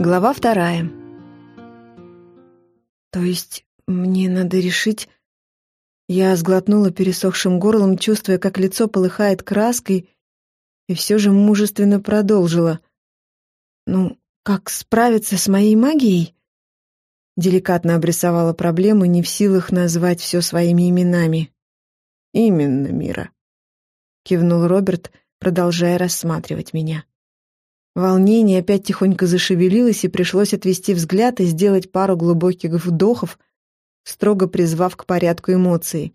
Глава вторая. То есть мне надо решить... Я сглотнула пересохшим горлом, чувствуя, как лицо полыхает краской, и все же мужественно продолжила. «Ну, как справиться с моей магией?» Деликатно обрисовала проблему, не в силах назвать все своими именами. «Именно, Мира», — кивнул Роберт, продолжая рассматривать меня. Волнение опять тихонько зашевелилось, и пришлось отвести взгляд и сделать пару глубоких вдохов, строго призвав к порядку эмоций.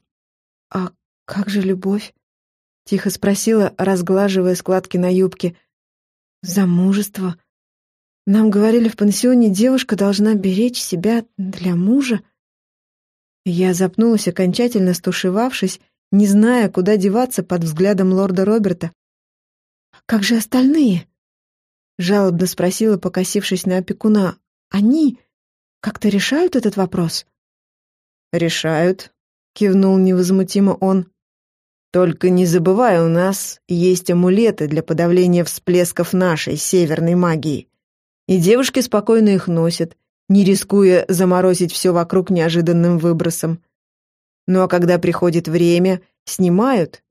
«А как же любовь?» — тихо спросила, разглаживая складки на юбке. «Замужество? Нам говорили в пансионе, девушка должна беречь себя для мужа». Я запнулась, окончательно стушевавшись, не зная, куда деваться под взглядом лорда Роберта. «Как же остальные?» — жалобно спросила, покосившись на опекуна. «Они как-то решают этот вопрос?» «Решают», — кивнул невозмутимо он. «Только не забывай, у нас есть амулеты для подавления всплесков нашей северной магии. И девушки спокойно их носят, не рискуя заморозить все вокруг неожиданным выбросом. Ну а когда приходит время, снимают,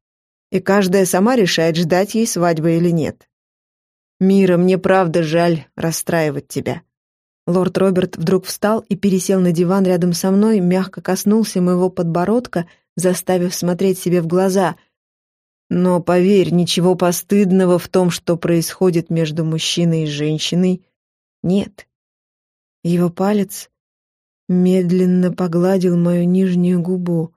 и каждая сама решает, ждать ей свадьбы или нет. Мира, мне правда жаль расстраивать тебя». Лорд Роберт вдруг встал и пересел на диван рядом со мной, мягко коснулся моего подбородка, заставив смотреть себе в глаза. «Но поверь, ничего постыдного в том, что происходит между мужчиной и женщиной, нет». Его палец медленно погладил мою нижнюю губу,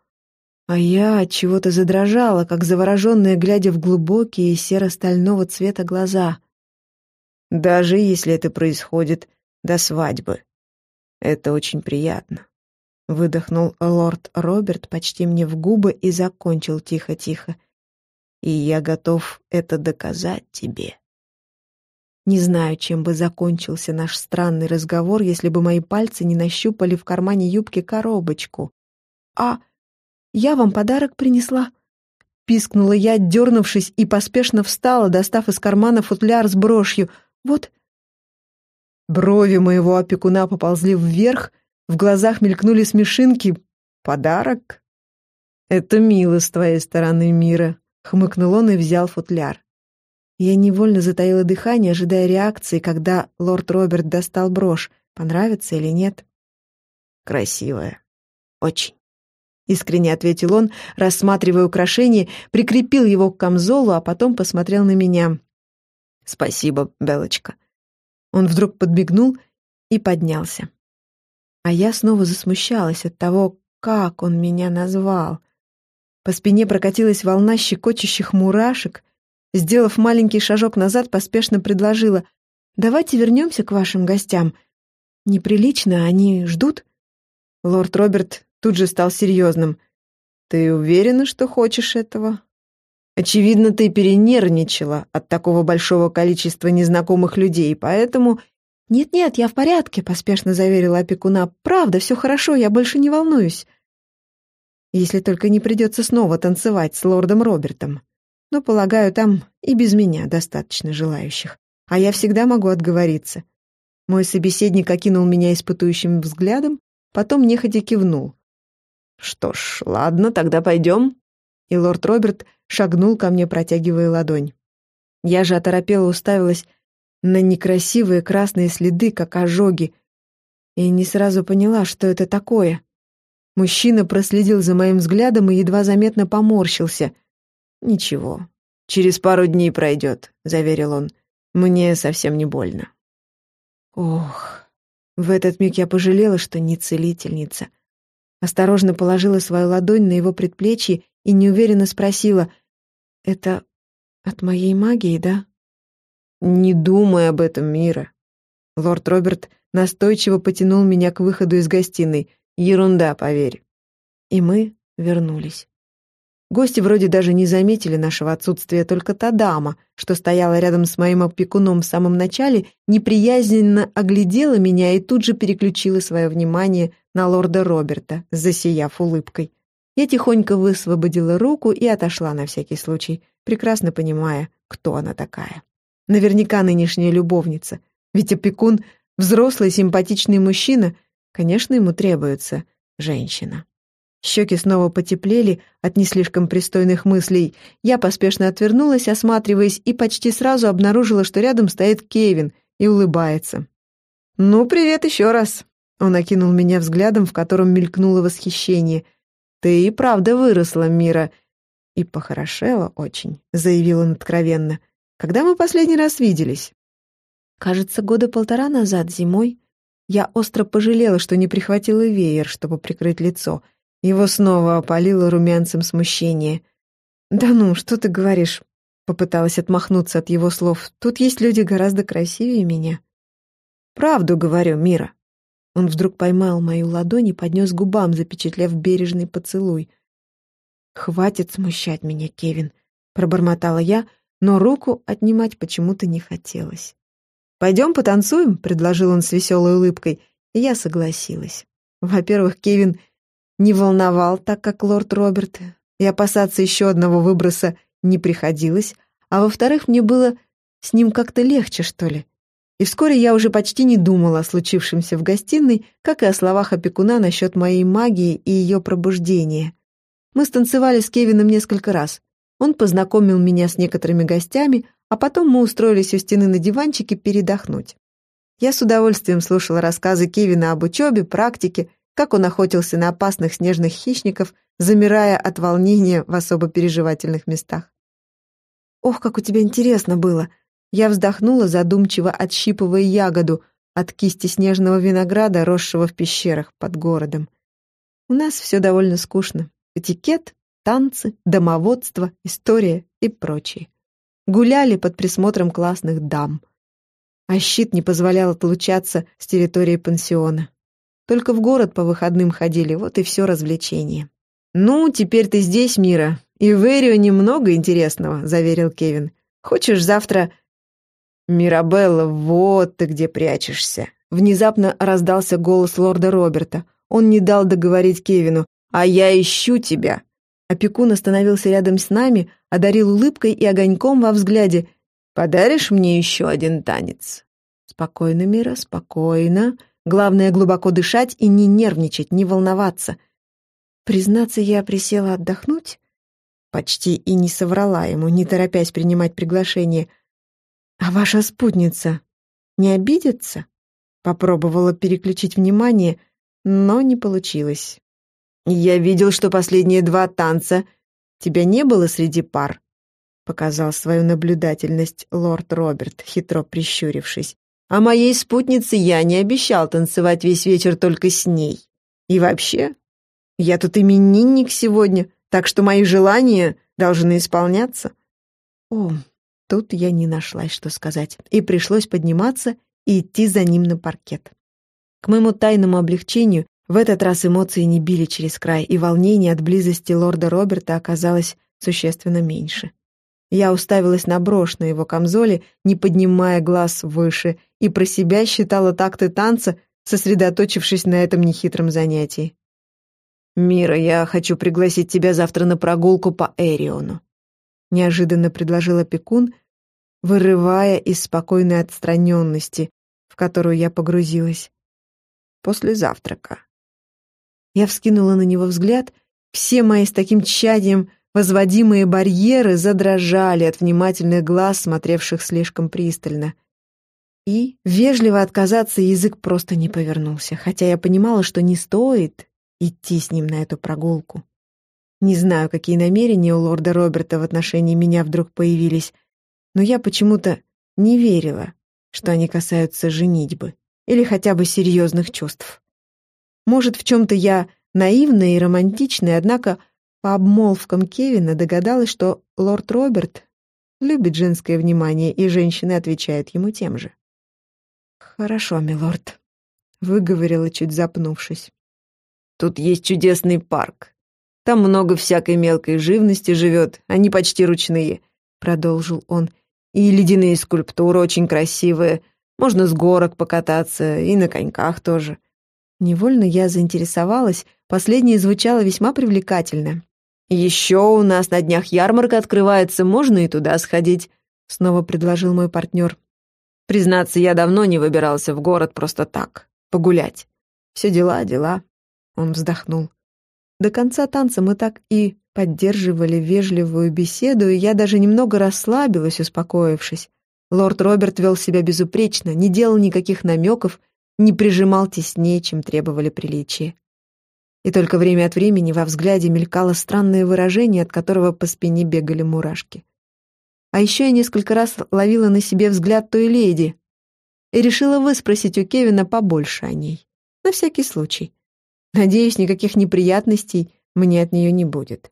а я от чего-то задрожала, как завороженная, глядя в глубокие серо-стального цвета глаза — даже если это происходит до свадьбы. Это очень приятно. Выдохнул лорд Роберт почти мне в губы и закончил тихо-тихо. И я готов это доказать тебе. Не знаю, чем бы закончился наш странный разговор, если бы мои пальцы не нащупали в кармане юбки коробочку. «А я вам подарок принесла?» Пискнула я, дернувшись, и поспешно встала, достав из кармана футляр с брошью — вот. Брови моего опекуна поползли вверх, в глазах мелькнули смешинки. Подарок? Это мило с твоей стороны, Мира, хмыкнул он и взял футляр. Я невольно затаила дыхание, ожидая реакции, когда лорд Роберт достал брошь, понравится или нет. Красивая. Очень. Искренне ответил он, рассматривая украшение, прикрепил его к камзолу, а потом посмотрел на меня. «Спасибо, Белочка». Он вдруг подбегнул и поднялся. А я снова засмущалась от того, как он меня назвал. По спине прокатилась волна щекочущих мурашек. Сделав маленький шажок назад, поспешно предложила «Давайте вернемся к вашим гостям. Неприлично, они ждут?» Лорд Роберт тут же стал серьезным. «Ты уверена, что хочешь этого?» Очевидно, ты перенервничала от такого большого количества незнакомых людей, поэтому...» «Нет-нет, я в порядке», — поспешно заверила опекуна. «Правда, все хорошо, я больше не волнуюсь». Если только не придется снова танцевать с лордом Робертом. Но, полагаю, там и без меня достаточно желающих. А я всегда могу отговориться. Мой собеседник окинул меня испытующим взглядом, потом нехотя кивнул. «Что ж, ладно, тогда пойдем», и лорд Роберт шагнул ко мне, протягивая ладонь. Я же оторопела уставилась на некрасивые красные следы, как ожоги, и не сразу поняла, что это такое. Мужчина проследил за моим взглядом и едва заметно поморщился. «Ничего, через пару дней пройдет», — заверил он. «Мне совсем не больно». Ох, в этот миг я пожалела, что не целительница. Осторожно положила свою ладонь на его предплечье и неуверенно спросила, «Это от моей магии, да?» «Не думай об этом, Мира». Лорд Роберт настойчиво потянул меня к выходу из гостиной. «Ерунда, поверь». И мы вернулись. Гости вроде даже не заметили нашего отсутствия, только та дама, что стояла рядом с моим опекуном в самом начале, неприязненно оглядела меня и тут же переключила свое внимание на лорда Роберта, засияв улыбкой. Я тихонько высвободила руку и отошла на всякий случай, прекрасно понимая, кто она такая. Наверняка нынешняя любовница, ведь опекун Взрослый симпатичный мужчина, конечно, ему требуется женщина. Щеки снова потеплели от не слишком пристойных мыслей. Я поспешно отвернулась, осматриваясь, и почти сразу обнаружила, что рядом стоит Кевин и улыбается. «Ну, привет еще раз!» Он окинул меня взглядом, в котором мелькнуло восхищение. «Ты и правда выросла, Мира!» «И похорошела очень», — заявил он откровенно. «Когда мы последний раз виделись?» «Кажется, года полтора назад, зимой. Я остро пожалела, что не прихватила веер, чтобы прикрыть лицо. Его снова опалило румянцем смущение. «Да ну, что ты говоришь?» Попыталась отмахнуться от его слов. «Тут есть люди гораздо красивее меня». «Правду говорю, Мира». Он вдруг поймал мою ладонь и поднес губам, запечатлев бережный поцелуй. «Хватит смущать меня, Кевин», — пробормотала я, но руку отнимать почему-то не хотелось. «Пойдем потанцуем», — предложил он с веселой улыбкой, и я согласилась. Во-первых, Кевин не волновал так, как лорд Роберт, и опасаться еще одного выброса не приходилось, а во-вторых, мне было с ним как-то легче, что ли. И вскоре я уже почти не думала о случившемся в гостиной, как и о словах опекуна насчет моей магии и ее пробуждения. Мы станцевали с Кевином несколько раз. Он познакомил меня с некоторыми гостями, а потом мы устроились у стены на диванчике передохнуть. Я с удовольствием слушала рассказы Кевина об учебе, практике, как он охотился на опасных снежных хищников, замирая от волнения в особо переживательных местах. «Ох, как у тебя интересно было!» Я вздохнула, задумчиво отщипывая ягоду от кисти снежного винограда, росшего в пещерах под городом. У нас все довольно скучно. Этикет, танцы, домоводство, история и прочее. Гуляли под присмотром классных дам. А щит не позволял отлучаться с территории пансиона. Только в город по выходным ходили, вот и все развлечение. «Ну, теперь ты здесь, Мира, и в Эрио немного интересного», — заверил Кевин. «Хочешь завтра...» «Мирабелла, вот ты где прячешься!» Внезапно раздался голос лорда Роберта. Он не дал договорить Кевину, а я ищу тебя». Опекун остановился рядом с нами, одарил улыбкой и огоньком во взгляде. «Подаришь мне еще один танец?» «Спокойно, Мира, спокойно. Главное, глубоко дышать и не нервничать, не волноваться». Признаться, я присела отдохнуть. Почти и не соврала ему, не торопясь принимать приглашение. «А ваша спутница не обидится?» Попробовала переключить внимание, но не получилось. «Я видел, что последние два танца тебя не было среди пар», — показал свою наблюдательность лорд Роберт, хитро прищурившись. «А моей спутнице я не обещал танцевать весь вечер только с ней. И вообще, я тут именинник сегодня, так что мои желания должны исполняться». О, тут я не нашлась, что сказать, и пришлось подниматься и идти за ним на паркет. К моему тайному облегчению в этот раз эмоции не били через край, и волнение от близости лорда Роберта оказалось существенно меньше. Я уставилась на брошь на его камзоле, не поднимая глаз выше, и про себя считала такты танца, сосредоточившись на этом нехитром занятии. «Мира, я хочу пригласить тебя завтра на прогулку по Эриону», — неожиданно предложил опекун, вырывая из спокойной отстраненности, в которую я погрузилась. «После завтрака. Я вскинула на него взгляд. Все мои с таким тщанием возводимые барьеры задрожали от внимательных глаз, смотревших слишком пристально. И вежливо отказаться язык просто не повернулся, хотя я понимала, что не стоит идти с ним на эту прогулку. Не знаю, какие намерения у лорда Роберта в отношении меня вдруг появились, но я почему-то не верила, что они касаются женитьбы или хотя бы серьезных чувств. Может, в чем-то я наивная и романтичная, однако по обмолвкам Кевина догадалась, что лорд Роберт любит женское внимание, и женщины отвечают ему тем же. «Хорошо, милорд», — выговорила, чуть запнувшись. «Тут есть чудесный парк. Там много всякой мелкой живности живет, они почти ручные», — продолжил он. «И ледяные скульптуры очень красивые, можно с горок покататься, и на коньках тоже. Невольно я заинтересовалась, последнее звучало весьма привлекательно. «Еще у нас на днях ярмарка открывается, можно и туда сходить», — снова предложил мой партнер. Признаться, я давно не выбирался в город просто так, погулять. Все дела, дела. Он вздохнул. До конца танца мы так и поддерживали вежливую беседу, и я даже немного расслабилась, успокоившись. Лорд Роберт вел себя безупречно, не делал никаких намеков, не прижимал теснее, чем требовали приличия. И только время от времени во взгляде мелькало странное выражение, от которого по спине бегали мурашки. А еще я несколько раз ловила на себе взгляд той леди и решила выспросить у Кевина побольше о ней. На всякий случай. Надеюсь, никаких неприятностей мне от нее не будет.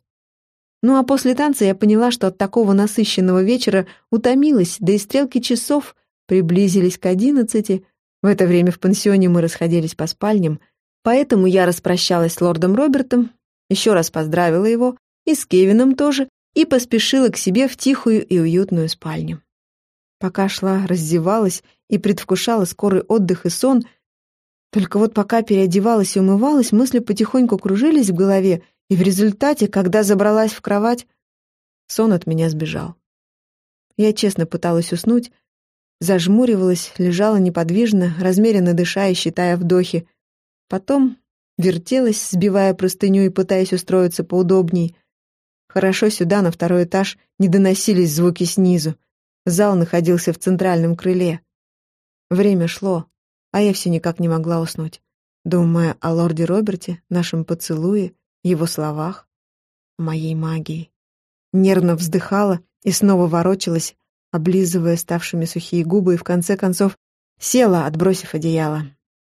Ну а после танца я поняла, что от такого насыщенного вечера утомилась, да и стрелки часов приблизились к одиннадцати. В это время в пансионе мы расходились по спальням, поэтому я распрощалась с лордом Робертом, еще раз поздравила его, и с Кевином тоже, и поспешила к себе в тихую и уютную спальню. Пока шла, раздевалась и предвкушала скорый отдых и сон, только вот пока переодевалась и умывалась, мысли потихоньку кружились в голове, и в результате, когда забралась в кровать, сон от меня сбежал. Я честно пыталась уснуть, зажмуривалась, лежала неподвижно, размеренно дыша и считая вдохи. Потом вертелась, сбивая простыню и пытаясь устроиться поудобней. Хорошо сюда, на второй этаж, не доносились звуки снизу. Зал находился в центральном крыле. Время шло а я все никак не могла уснуть, думая о лорде Роберте, нашем поцелуе, его словах, моей магии. Нервно вздыхала и снова ворочалась, облизывая ставшими сухие губы, и в конце концов села, отбросив одеяло.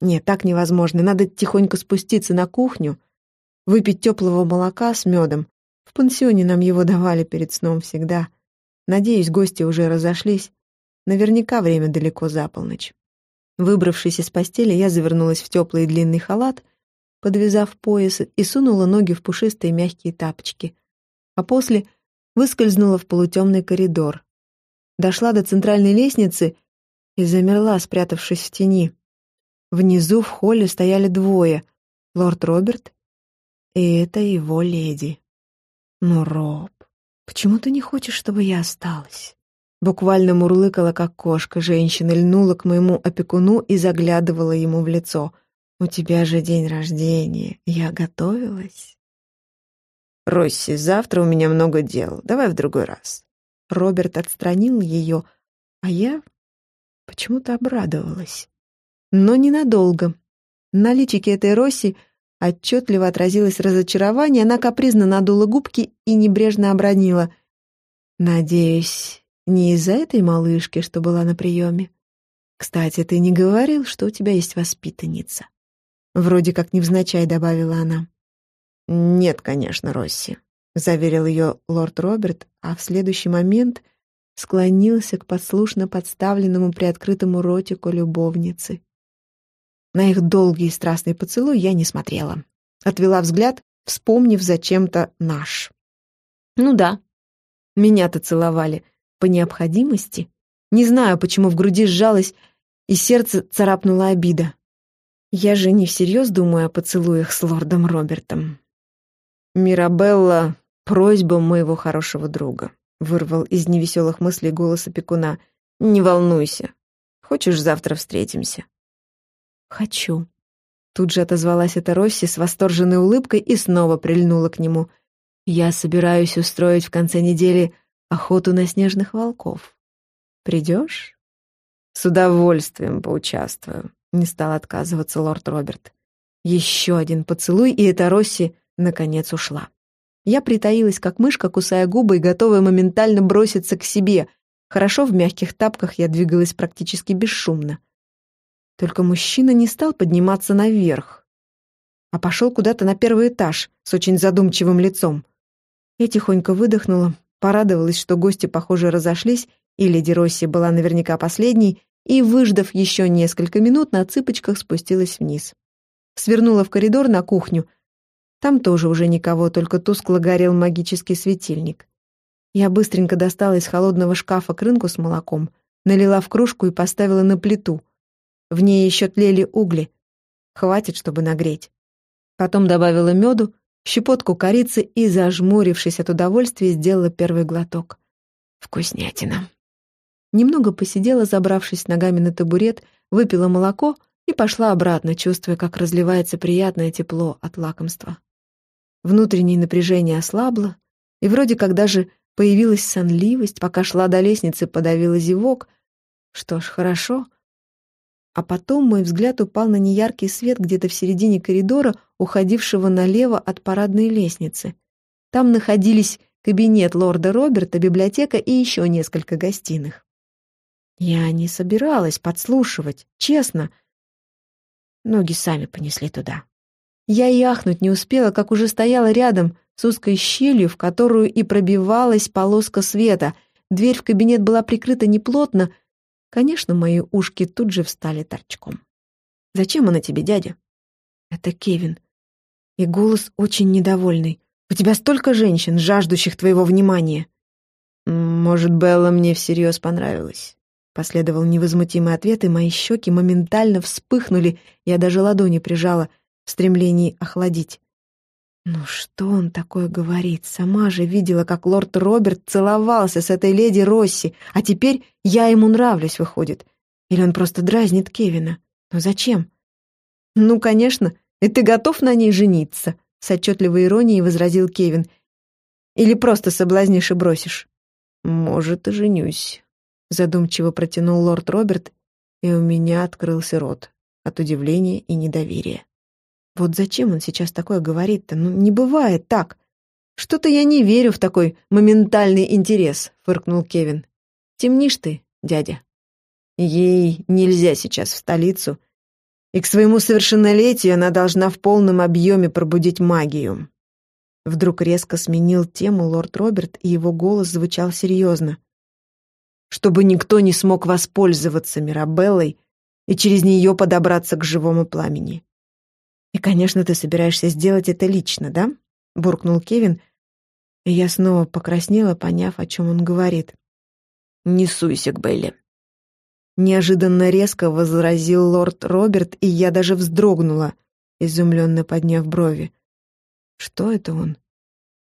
Нет, так невозможно, надо тихонько спуститься на кухню, выпить теплого молока с медом. В пансионе нам его давали перед сном всегда. Надеюсь, гости уже разошлись. Наверняка время далеко за полночь. Выбравшись из постели, я завернулась в теплый длинный халат, подвязав пояс, и сунула ноги в пушистые мягкие тапочки. А после выскользнула в полутемный коридор. Дошла до центральной лестницы и замерла, спрятавшись в тени. Внизу в холле стояли двое — лорд Роберт и это его леди. «Ну, Роб, почему ты не хочешь, чтобы я осталась?» Буквально мурлыкала, как кошка. Женщина льнула к моему опекуну и заглядывала ему в лицо. «У тебя же день рождения. Я готовилась?» «Росси, завтра у меня много дел. Давай в другой раз». Роберт отстранил ее, а я почему-то обрадовалась. Но ненадолго. На личике этой Росси отчетливо отразилось разочарование, она капризно надула губки и небрежно обронила. «Надеюсь, не из-за этой малышки, что была на приеме. Кстати, ты не говорил, что у тебя есть воспитанница. Вроде как невзначай добавила она. Нет, конечно, Росси, заверил ее лорд Роберт, а в следующий момент склонился к послушно подставленному приоткрытому ротику любовницы. На их долгий и страстный поцелуй я не смотрела. Отвела взгляд, вспомнив зачем-то наш. Ну да, меня-то целовали — по необходимости. Не знаю, почему в груди сжалось, и сердце царапнула обида. Я же не всерьез думаю о поцелуях с лордом Робертом. «Мирабелла, просьба моего хорошего друга», — вырвал из невеселых мыслей голос опекуна. «Не волнуйся. Хочешь, завтра встретимся?» «Хочу». Тут же отозвалась эта Росси с восторженной улыбкой и снова прильнула к нему. «Я собираюсь устроить в конце недели охоту на снежных волков. Придешь? С удовольствием поучаствую, не стал отказываться лорд Роберт. Еще один поцелуй, и эта Росси наконец ушла. Я притаилась, как мышка, кусая губы и готовая моментально броситься к себе. Хорошо в мягких тапках я двигалась практически бесшумно. Только мужчина не стал подниматься наверх, а пошел куда-то на первый этаж с очень задумчивым лицом. Я тихонько выдохнула, Порадовалась, что гости, похоже, разошлись, и леди Росси была наверняка последней, и, выждав еще несколько минут, на цыпочках спустилась вниз. Свернула в коридор на кухню. Там тоже уже никого, только тускло горел магический светильник. Я быстренько достала из холодного шкафа крынку с молоком, налила в кружку и поставила на плиту. В ней еще тлели угли. Хватит, чтобы нагреть. Потом добавила меду, щепотку корицы и, зажмурившись от удовольствия, сделала первый глоток. Вкуснятина. Немного посидела, забравшись ногами на табурет, выпила молоко и пошла обратно, чувствуя, как разливается приятное тепло от лакомства. Внутреннее напряжение ослабло, и вроде как даже появилась сонливость, пока шла до лестницы, подавила зевок. Что ж, хорошо. А потом мой взгляд упал на неяркий свет где-то в середине коридора, уходившего налево от парадной лестницы. Там находились кабинет лорда Роберта, библиотека и еще несколько гостиных. Я не собиралась подслушивать, честно. Ноги сами понесли туда. Я и ахнуть не успела, как уже стояла рядом с узкой щелью, в которую и пробивалась полоска света. Дверь в кабинет была прикрыта неплотно. Конечно, мои ушки тут же встали торчком. «Зачем она тебе, дядя?» «Это Кевин». И голос очень недовольный. «У тебя столько женщин, жаждущих твоего внимания». «Может, Белла мне всерьез понравилась?» Последовал невозмутимый ответ, и мои щеки моментально вспыхнули, я даже ладони прижала в стремлении охладить. Ну что он такое говорит? Сама же видела, как лорд Роберт целовался с этой леди Росси, а теперь я ему нравлюсь, выходит. Или он просто дразнит Кевина? Но зачем? Ну, конечно, и ты готов на ней жениться, с отчетливой иронией возразил Кевин. Или просто соблазнишь и бросишь? Может, и женюсь, Задумчиво протянул лорд Роберт, и у меня открылся рот от удивления и недоверия. Вот зачем он сейчас такое говорит-то? Ну, не бывает так. Что-то я не верю в такой моментальный интерес, фыркнул Кевин. Темнишь ты, дядя. Ей нельзя сейчас в столицу, и к своему совершеннолетию она должна в полном объеме пробудить магию. Вдруг резко сменил тему лорд Роберт, и его голос звучал серьезно чтобы никто не смог воспользоваться Мирабеллой и через нее подобраться к живому пламени. «И, конечно, ты собираешься сделать это лично, да?» — буркнул Кевин, и я снова покраснела, поняв, о чем он говорит. «Не суйся к Белле». Неожиданно резко возразил лорд Роберт, и я даже вздрогнула, изумленно подняв брови. «Что это он?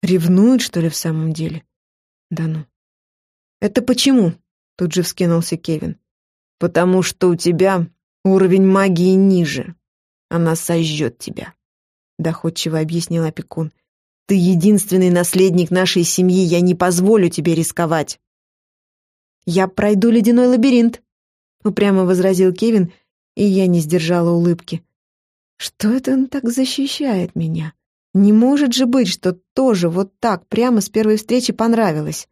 Ревнует, что ли, в самом деле?» «Да ну». «Это почему?» Тут же вскинулся Кевин. «Потому что у тебя уровень магии ниже. Она сожжет тебя», — доходчиво объяснил опекун. «Ты единственный наследник нашей семьи, я не позволю тебе рисковать». «Я пройду ледяной лабиринт», — упрямо возразил Кевин, и я не сдержала улыбки. «Что это он так защищает меня? Не может же быть, что тоже вот так прямо с первой встречи понравилось».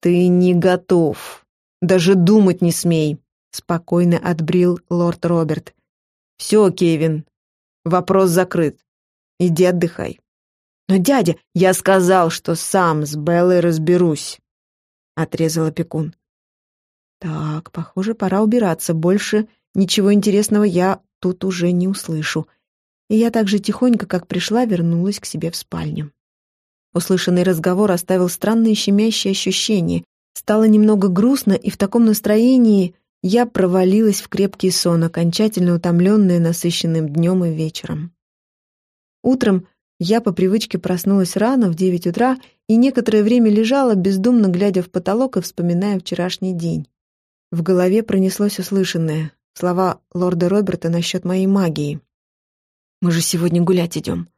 «Ты не готов», даже думать не смей», — спокойно отбрил лорд Роберт. «Все, Кевин, вопрос закрыт. Иди отдыхай». «Но, дядя, я сказал, что сам с Беллой разберусь», — отрезал опекун. «Так, похоже, пора убираться. Больше ничего интересного я тут уже не услышу». И я так же тихонько, как пришла, вернулась к себе в спальню. Услышанный разговор оставил странные щемящие ощущения, Стало немного грустно, и в таком настроении я провалилась в крепкий сон, окончательно утомленная насыщенным днем и вечером. Утром я по привычке проснулась рано, в девять утра, и некоторое время лежала, бездумно глядя в потолок и вспоминая вчерашний день. В голове пронеслось услышанное, слова лорда Роберта насчет моей магии. «Мы же сегодня гулять идем».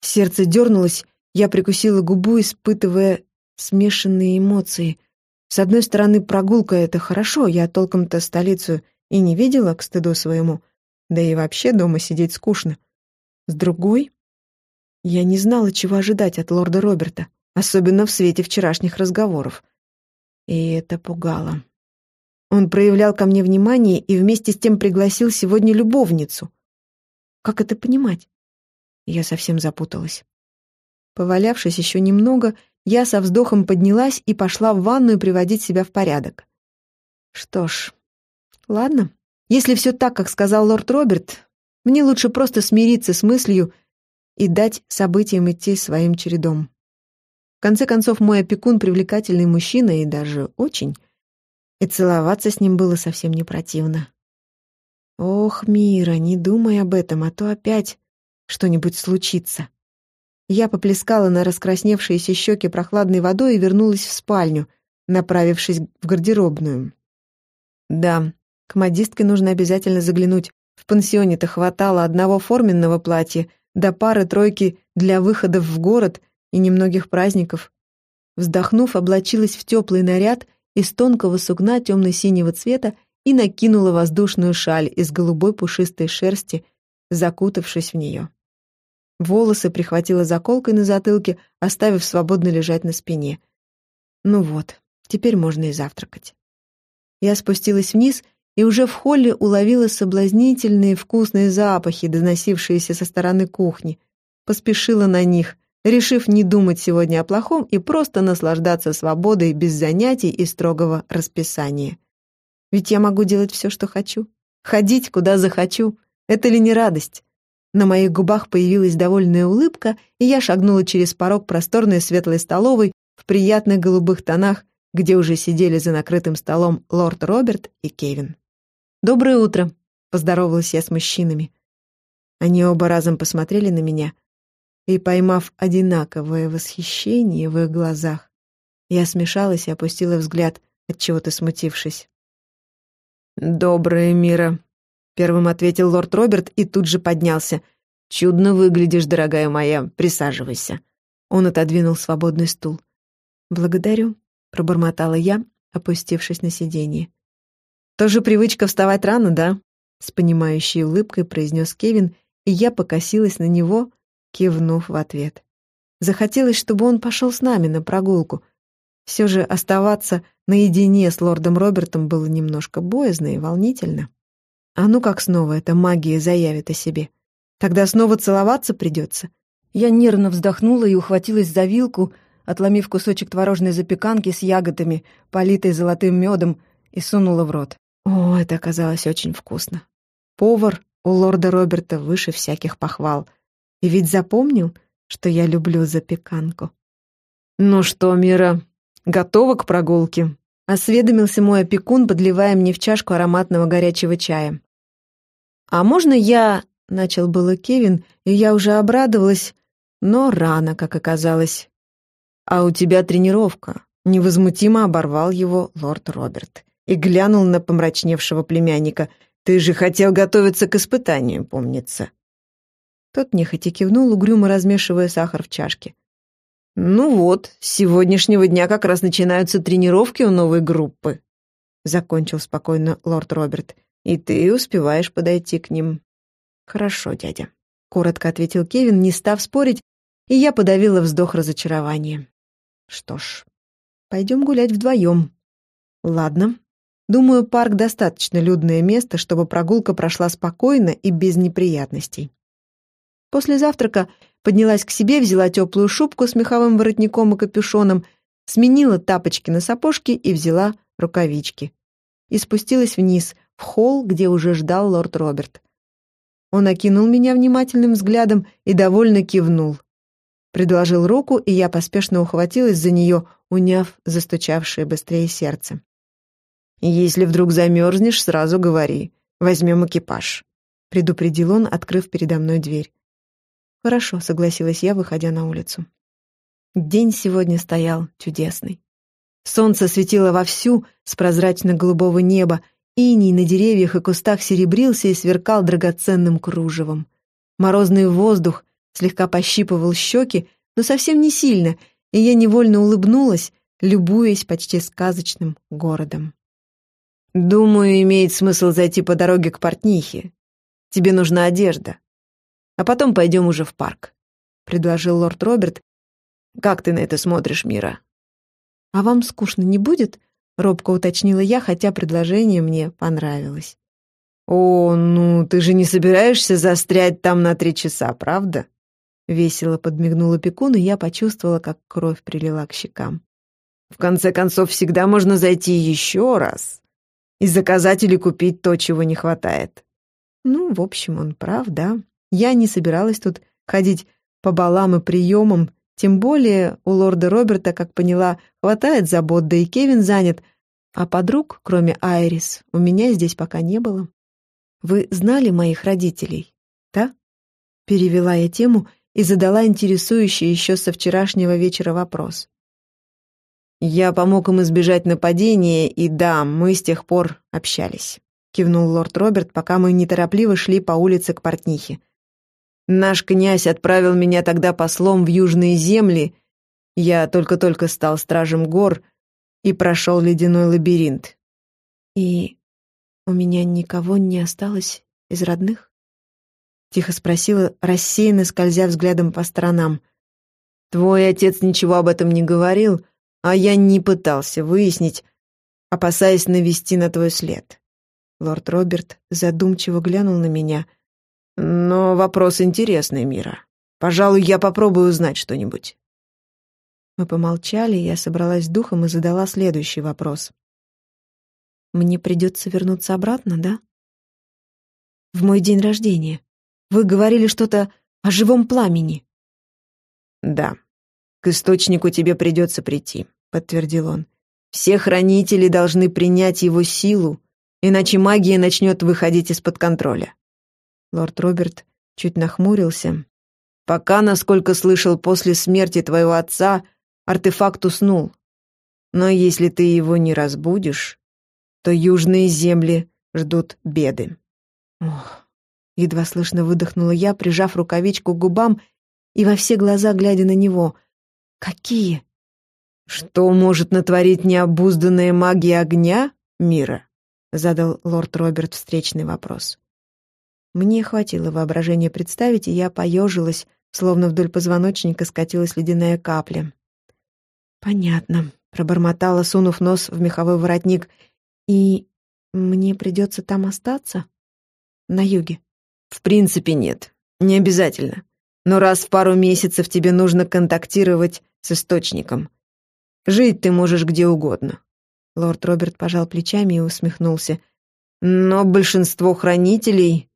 Сердце дернулось, я прикусила губу, испытывая смешанные эмоции. С одной стороны, прогулка — это хорошо, я толком-то столицу и не видела, к стыду своему, да и вообще дома сидеть скучно. С другой, я не знала, чего ожидать от лорда Роберта, особенно в свете вчерашних разговоров. И это пугало. Он проявлял ко мне внимание и вместе с тем пригласил сегодня любовницу. Как это понимать? Я совсем запуталась. Повалявшись еще немного, я со вздохом поднялась и пошла в ванную приводить себя в порядок. Что ж, ладно. Если все так, как сказал лорд Роберт, мне лучше просто смириться с мыслью и дать событиям идти своим чередом. В конце концов, мой опекун привлекательный мужчина и даже очень. И целоваться с ним было совсем не противно. Ох, Мира, не думай об этом, а то опять что-нибудь случится. Я поплескала на раскрасневшиеся щеки прохладной водой и вернулась в спальню. направившись в гардеробную. Да, к модистке нужно обязательно заглянуть. В пансионе-то хватало одного форменного платья, до пары-тройки для выходов в город и немногих праздников. Вздохнув, облачилась в теплый наряд из тонкого сукна темно-синего цвета и накинула воздушную шаль из голубой пушистой шерсти, закутавшись в нее. Волосы прихватила заколкой на затылке, оставив свободно лежать на спине. Ну вот, теперь можно и завтракать. Я спустилась вниз и уже в холле уловила соблазнительные вкусные запахи, доносившиеся со стороны кухни. Поспешила на них, решив не думать сегодня о плохом и просто наслаждаться свободой без занятий и строгого расписания. Ведь я могу делать все, что хочу. Ходить, куда захочу. Это ли не радость? На моих губах появилась довольная улыбка, и я шагнула через порог просторной светлой столовой в приятных голубых тонах, где уже сидели за накрытым столом лорд Роберт и Кевин. «Доброе утро», — поздоровалась я с мужчинами. Они оба разом посмотрели на меня, и, поймав одинаковое восхищение в их глазах, я смешалась и опустила взгляд, отчего-то смутившись. «Доброе, Мира», — первым ответил лорд Роберт и тут же поднялся. «Чудно выглядишь, дорогая моя, присаживайся». Он отодвинул свободный стул. «Благодарю», — пробормотала я, опустившись на сиденье. «Тоже привычка вставать рано, да?» С понимающей улыбкой произнес Кевин, и я покосилась на него, кивнув в ответ. Захотелось, чтобы он пошел с нами на прогулку. Все же оставаться наедине с лордом Робертом было немножко боязно и волнительно. А ну как снова эта магия заявит о себе? Тогда снова целоваться придется. Я нервно вздохнула и ухватилась за вилку, отломив кусочек творожной запеканки с ягодами, политой золотым медом, и сунула в рот. О, это оказалось очень вкусно. Повар у лорда Роберта выше всяких похвал — и ведь запомнил, что я люблю запеканку. «Ну что, Мира, готова к прогулке?» — осведомился мой опекун, подливая мне в чашку ароматного горячего чая. «А можно я...» — начал было Кевин, и я уже обрадовалась, но рано, как оказалось. «А у тебя тренировка», — невозмутимо оборвал его лорд Роберт и глянул на помрачневшего племянника. «Ты же хотел готовиться к испытанию, помнится». Тот нехотя кивнул, угрюмо размешивая сахар в чашке. «Ну вот, с сегодняшнего дня как раз начинаются тренировки у новой группы», — закончил спокойно лорд Роберт. «И ты успеваешь подойти к ним». «Хорошо, дядя», — коротко ответил Кевин, не став спорить, и я подавила вздох разочарования. «Что ж, пойдем гулять вдвоем». «Ладно. Думаю, парк достаточно людное место, чтобы прогулка прошла спокойно и без неприятностей». После завтрака поднялась к себе, взяла теплую шубку с меховым воротником и капюшоном, сменила тапочки на сапожки и взяла рукавички. И спустилась вниз, в холл, где уже ждал лорд Роберт. Он окинул меня внимательным взглядом и довольно кивнул. Предложил руку, и я поспешно ухватилась за нее, уняв застучавшее быстрее сердце. «Если вдруг замерзнешь, сразу говори. Возьмем экипаж», — предупредил он, открыв передо мной дверь. «Хорошо», — согласилась я, выходя на улицу. День сегодня стоял чудесный. Солнце светило вовсю с прозрачно-голубого неба, иней на деревьях и кустах серебрился и сверкал драгоценным кружевом. Морозный воздух слегка пощипывал щеки, но совсем не сильно, и я невольно улыбнулась, любуясь почти сказочным городом. «Думаю, имеет смысл зайти по дороге к портнихе. Тебе нужна одежда», а потом пойдем уже в парк», — предложил лорд Роберт. «Как ты на это смотришь, Мира?» «А вам скучно не будет?» — робко уточнила я, хотя предложение мне понравилось. «О, ну, ты же не собираешься застрять там на три часа, правда?» Весело подмигнула Пекун, и я почувствовала, как кровь прилила к щекам. «В конце концов, всегда можно зайти еще раз и заказать или купить то, чего не хватает». Ну, в общем, он прав, да. Я не собиралась тут ходить по балам и приемам, тем более у лорда Роберта, как поняла, хватает забот, да и Кевин занят, а подруг, кроме Айрис, у меня здесь пока не было. «Вы знали моих родителей, да?» Перевела я тему и задала интересующий еще со вчерашнего вечера вопрос. Я помог им избежать нападения, и да, мы с тех пор общались», — кивнул лорд Роберт, пока мы неторопливо шли по улице к портнихе. «Наш князь отправил меня тогда послом в южные земли. Я только-только стал стражем гор и прошел ледяной лабиринт». «И у меня никого не осталось из родных?» — тихо спросила, рассеянно скользя взглядом по сторонам. «Твой отец ничего об этом не говорил, а я не пытался выяснить, опасаясь навести на твой след». Лорд Роберт задумчиво глянул на меня. «Но вопрос интересный, Мира. Пожалуй, я попробую узнать что-нибудь». Мы помолчали, я собралась с духом и задала следующий вопрос. «Мне придется вернуться обратно, да?» «В мой день рождения. Вы говорили что-то о живом пламени». «Да, к источнику тебе придется прийти», — подтвердил он. «Все хранители должны принять его силу, иначе магия начнет выходить из-под контроля». Лорд Роберт чуть нахмурился. «Пока, насколько слышал, после смерти твоего отца артефакт уснул. Но если ты его не разбудишь, то южные земли ждут беды». Ох, едва слышно выдохнула я, прижав рукавичку к губам и во все глаза глядя на него. «Какие?» «Что может натворить необузданная магия огня, мира?» — задал лорд Роберт встречный вопрос. Мне хватило воображения представить, и я поежилась, словно вдоль позвоночника скатилась ледяная капля. «Понятно», — пробормотала, сунув нос в меховой воротник. «И мне придется там остаться? На юге?» «В принципе, нет. Не обязательно. Но раз в пару месяцев тебе нужно контактировать с источником. Жить ты можешь где угодно». Лорд Роберт пожал плечами и усмехнулся. «Но большинство хранителей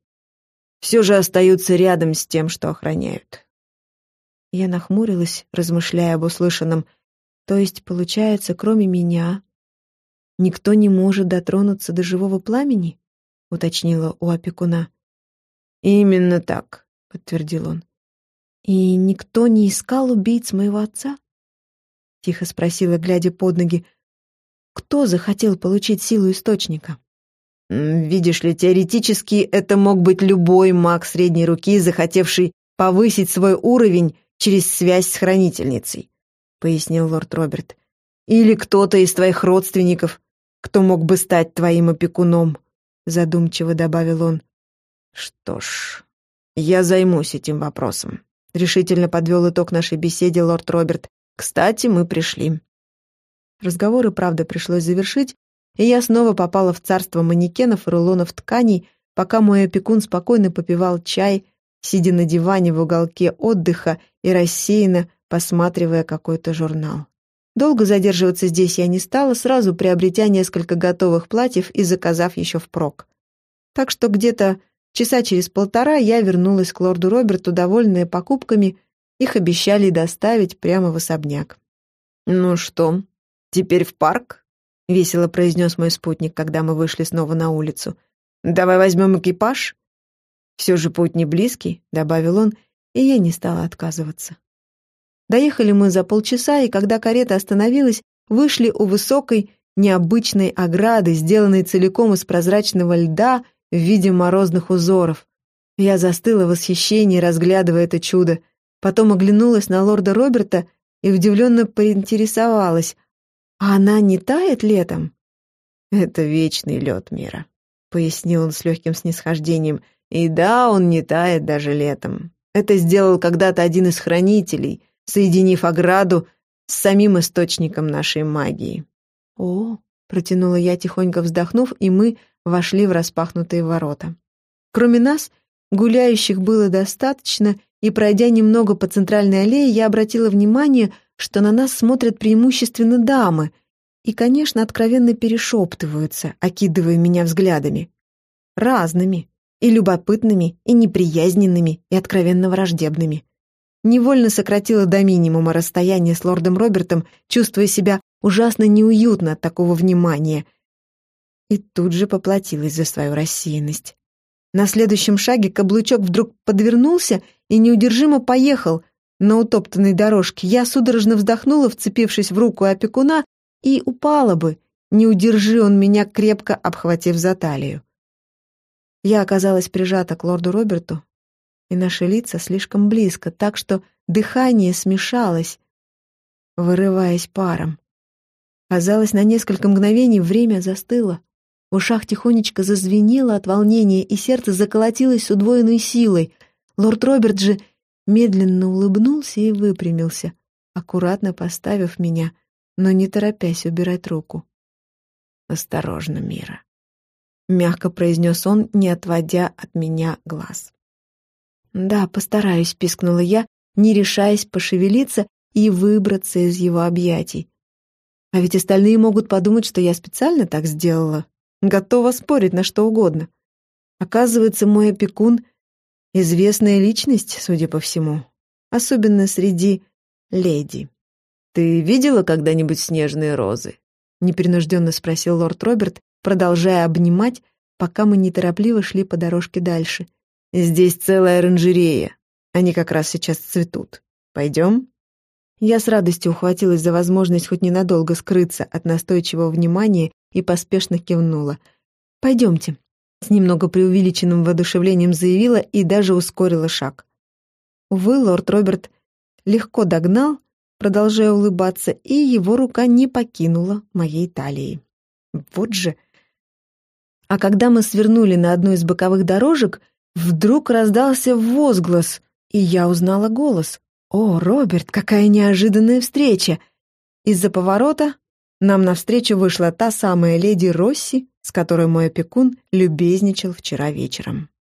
все же остаются рядом с тем, что охраняют». Я нахмурилась, размышляя об услышанном. То есть, получается, кроме меня, никто не может дотронуться до живого пламени? Уточнила у опекуна. Именно так, подтвердил он. «И никто не искал убийц моего отца?» Тихо спросила, глядя под ноги. «Кто захотел получить силу источника?» «Видишь ли, теоретически это мог быть любой маг средней руки, захотевший повысить свой уровень через связь с хранительницей», — пояснил лорд Роберт. «Или кто-то из твоих родственников, кто мог бы стать твоим опекуном», — задумчиво добавил он. «Что ж, я займусь этим вопросом». Решительно подвел итог нашей беседе лорд Роберт. «Кстати, мы пришли». Разговор и правда пришлось завершить, и я снова попала в царство манекенов и рулонов тканей, пока мой опекун спокойно попивал чай, сидя на диване в уголке отдыха и рассеянно посматривая какой-то журнал. Долго задерживаться здесь я не стала, сразу приобретя несколько готовых платьев и заказав еще впрок. Так что где-то Часа через полтора я вернулась к лорду Роберту, довольная покупками. Их обещали доставить прямо в особняк. «Ну что, теперь в парк?» — весело произнес мой спутник, когда мы вышли снова на улицу. «Давай возьмем экипаж?» «Все же путь не близкий», — добавил он, и я не стала отказываться. Доехали мы за полчаса, и когда карета остановилась, вышли у высокой, необычной ограды, сделанной целиком из прозрачного льда в виде морозных узоров. Я застыла в восхищении, разглядывая это чудо. Потом оглянулась на лорда Роберта и удивленно поинтересовалась. «А она не тает летом?» «Это вечный лед мира», — пояснил он с легким снисхождением. «И да, он не тает даже летом. Это сделал когда-то один из хранителей, соединив ограду с самим источником нашей магии». «О!» — протянула я, тихонько вздохнув, и мы вошли в распахнутые ворота. Кроме нас, гуляющих было достаточно, и, пройдя немного по центральной аллее, я обратила внимание, что на нас смотрят преимущественно дамы и, конечно, откровенно перешептываются, окидывая меня взглядами. Разными, и любопытными, и неприязненными, и откровенно враждебными. Невольно сократила до минимума расстояние с лордом Робертом, чувствуя себя ужасно неуютно от такого внимания, и тут же поплатилась за свою рассеянность. На следующем шаге каблучок вдруг подвернулся и неудержимо поехал на утоптанной дорожке. Я судорожно вздохнула, вцепившись в руку опекуна, и упала бы, не удержи он меня, крепко обхватив за талию. Я оказалась прижата к лорду Роберту, и наши лица слишком близко, так что дыхание смешалось, вырываясь паром. Казалось, на несколько мгновений время застыло. В ушах тихонечко зазвенело от волнения, и сердце заколотилось с удвоенной силой. Лорд Роберт же медленно улыбнулся и выпрямился, аккуратно поставив меня, но не торопясь убирать руку. «Осторожно, Мира», — мягко произнес он, не отводя от меня глаз. «Да, постараюсь», — пискнула я, не решаясь пошевелиться и выбраться из его объятий. А ведь остальные могут подумать, что я специально так сделала. Готова спорить на что угодно. Оказывается, мой опекун — известная личность, судя по всему. Особенно среди леди. «Ты видела когда-нибудь снежные розы?» — непринужденно спросил лорд Роберт, продолжая обнимать, пока мы неторопливо шли по дорожке дальше. «Здесь целая оранжерея. Они как раз сейчас цветут. Пойдем?» Я с радостью ухватилась за возможность хоть ненадолго скрыться от настойчивого внимания и поспешно кивнула. «Пойдемте», — с немного преувеличенным воодушевлением заявила и даже ускорила шаг. Увы, лорд Роберт легко догнал, продолжая улыбаться, и его рука не покинула моей талии. Вот же. А когда мы свернули на одну из боковых дорожек, вдруг раздался возглас, и я узнала голос. «О, Роберт, какая неожиданная встреча!» Из-за поворота нам навстречу вышла та самая леди Росси, с которой мой опекун любезничал вчера вечером.